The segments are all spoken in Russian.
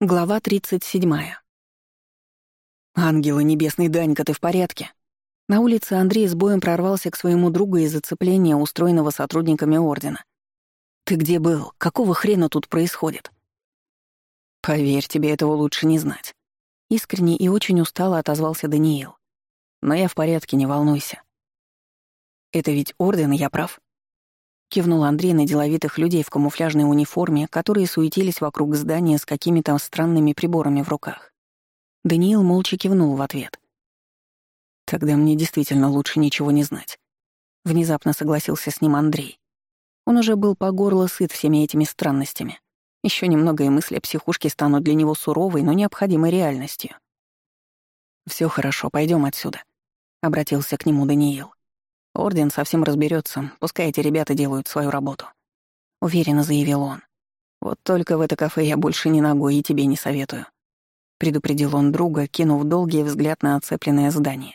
Глава 37. «Ангелы небесный, Данька, ты в порядке?» На улице Андрей с боем прорвался к своему другу из зацепления, устроенного сотрудниками Ордена. «Ты где был? Какого хрена тут происходит?» «Поверь, тебе этого лучше не знать». Искренне и очень устало отозвался Даниил. «Но я в порядке, не волнуйся». «Это ведь Орден, я прав?» — кивнул Андрей на деловитых людей в камуфляжной униформе, которые суетились вокруг здания с какими-то странными приборами в руках. Даниил молча кивнул в ответ. «Тогда мне действительно лучше ничего не знать», — внезапно согласился с ним Андрей. Он уже был по горло сыт всеми этими странностями. Еще немного и мысли о психушке станут для него суровой, но необходимой реальностью. Все хорошо, пойдем отсюда», — обратился к нему Даниил. Орден совсем разберется, пускай эти ребята делают свою работу. Уверенно заявил он. Вот только в это кафе я больше не ногой и тебе не советую. Предупредил он друга, кинув долгий взгляд на оцепленное здание.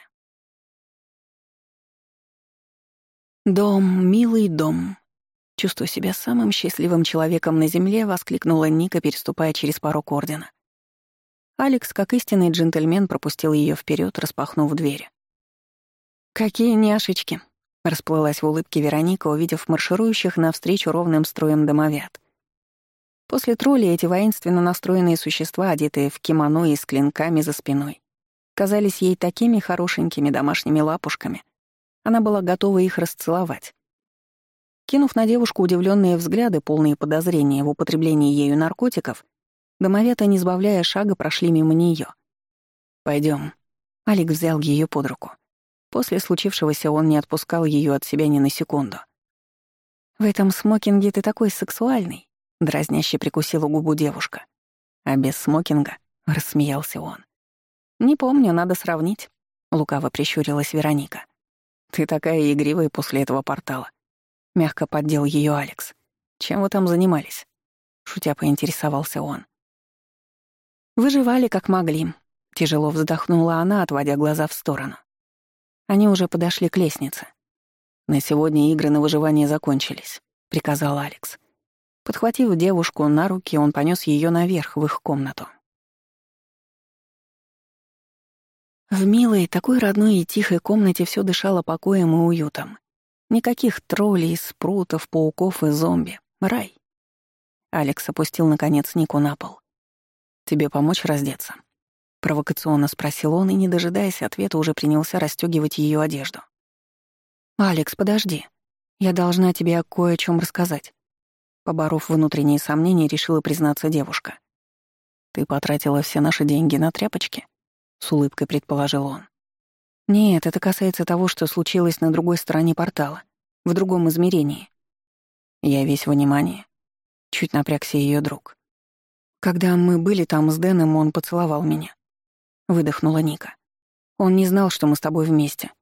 «Дом, милый дом!» Чувствуя себя самым счастливым человеком на земле, воскликнула Ника, переступая через порог ордена. Алекс, как истинный джентльмен, пропустил ее вперед, распахнув дверь. «Какие няшечки!» — расплылась в улыбке Вероника, увидев марширующих навстречу ровным строем домовят. После троллей эти воинственно настроенные существа, одетые в кимоно и с клинками за спиной, казались ей такими хорошенькими домашними лапушками. Она была готова их расцеловать. Кинув на девушку удивленные взгляды, полные подозрения в употреблении ею наркотиков, домовята, не сбавляя шага, прошли мимо нее. Пойдем. Алик взял ее под руку. После случившегося он не отпускал ее от себя ни на секунду. «В этом смокинге ты такой сексуальный», — дразняще прикусила губу девушка. «А без смокинга?» — рассмеялся он. «Не помню, надо сравнить», — лукаво прищурилась Вероника. «Ты такая игривая после этого портала», — мягко поддел ее Алекс. «Чем вы там занимались?» — шутя поинтересовался он. «Выживали, как могли», — тяжело вздохнула она, отводя глаза в сторону. Они уже подошли к лестнице. «На сегодня игры на выживание закончились», — приказал Алекс. Подхватив девушку на руки, он понёс её наверх, в их комнату. В милой, такой родной и тихой комнате всё дышало покоем и уютом. Никаких троллей, спрутов, пауков и зомби. Рай. Алекс опустил, наконец, Нику на пол. «Тебе помочь раздеться?» Провокационно спросил он и, не дожидаясь ответа, уже принялся расстёгивать её одежду. «Алекс, подожди. Я должна тебе кое о чём рассказать». Поборов внутренние сомнения, решила признаться девушка. «Ты потратила все наши деньги на тряпочки?» — с улыбкой предположил он. «Нет, это касается того, что случилось на другой стороне портала, в другом измерении». Я весь внимание. Чуть напрягся её друг. Когда мы были там с Дэном, он поцеловал меня. — выдохнула Ника. «Он не знал, что мы с тобой вместе.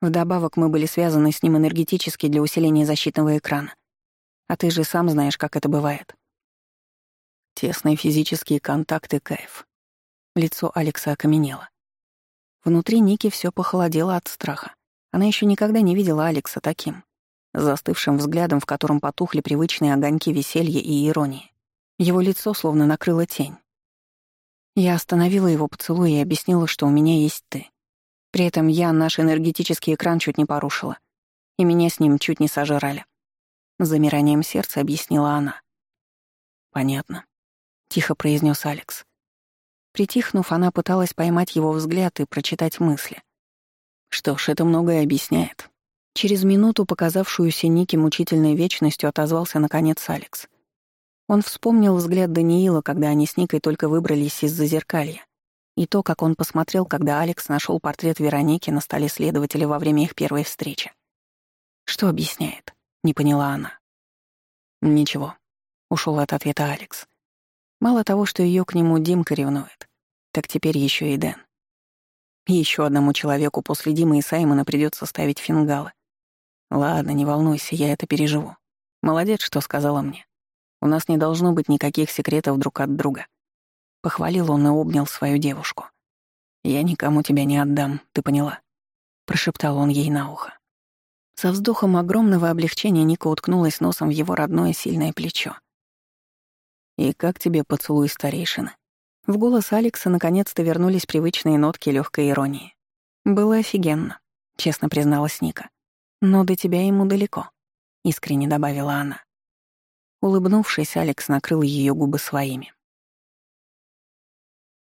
Вдобавок мы были связаны с ним энергетически для усиления защитного экрана. А ты же сам знаешь, как это бывает». Тесные физические контакты — кайф. Лицо Алекса окаменело. Внутри Ники все похолодело от страха. Она еще никогда не видела Алекса таким, застывшим взглядом, в котором потухли привычные огоньки веселья и иронии. Его лицо словно накрыло тень. Я остановила его поцелуй и объяснила, что у меня есть ты. При этом я наш энергетический экран чуть не порушила, и меня с ним чуть не сожрали. С замиранием сердца объяснила она. «Понятно», — тихо произнес Алекс. Притихнув, она пыталась поймать его взгляд и прочитать мысли. Что ж, это многое объясняет. Через минуту, показавшуюся Нике мучительной вечностью, отозвался наконец Алекс. Он вспомнил взгляд Даниила, когда они с Никой только выбрались из зазеркалья, и то, как он посмотрел, когда Алекс нашел портрет Вероники на столе следователя во время их первой встречи. «Что объясняет?» — не поняла она. «Ничего», — ушел от ответа Алекс. Мало того, что ее к нему Димка ревнует, так теперь еще и Дэн. Еще одному человеку после Димы и Саймона придется ставить фингалы. Ладно, не волнуйся, я это переживу. Молодец, что сказала мне. У нас не должно быть никаких секретов друг от друга». Похвалил он и обнял свою девушку. «Я никому тебя не отдам, ты поняла?» Прошептал он ей на ухо. Со вздохом огромного облегчения Ника уткнулась носом в его родное сильное плечо. «И как тебе поцелуй старейшины?» В голос Алекса наконец-то вернулись привычные нотки легкой иронии. «Было офигенно», — честно призналась Ника. «Но до тебя ему далеко», — искренне добавила она. Улыбнувшись, Алекс накрыл ее губы своими.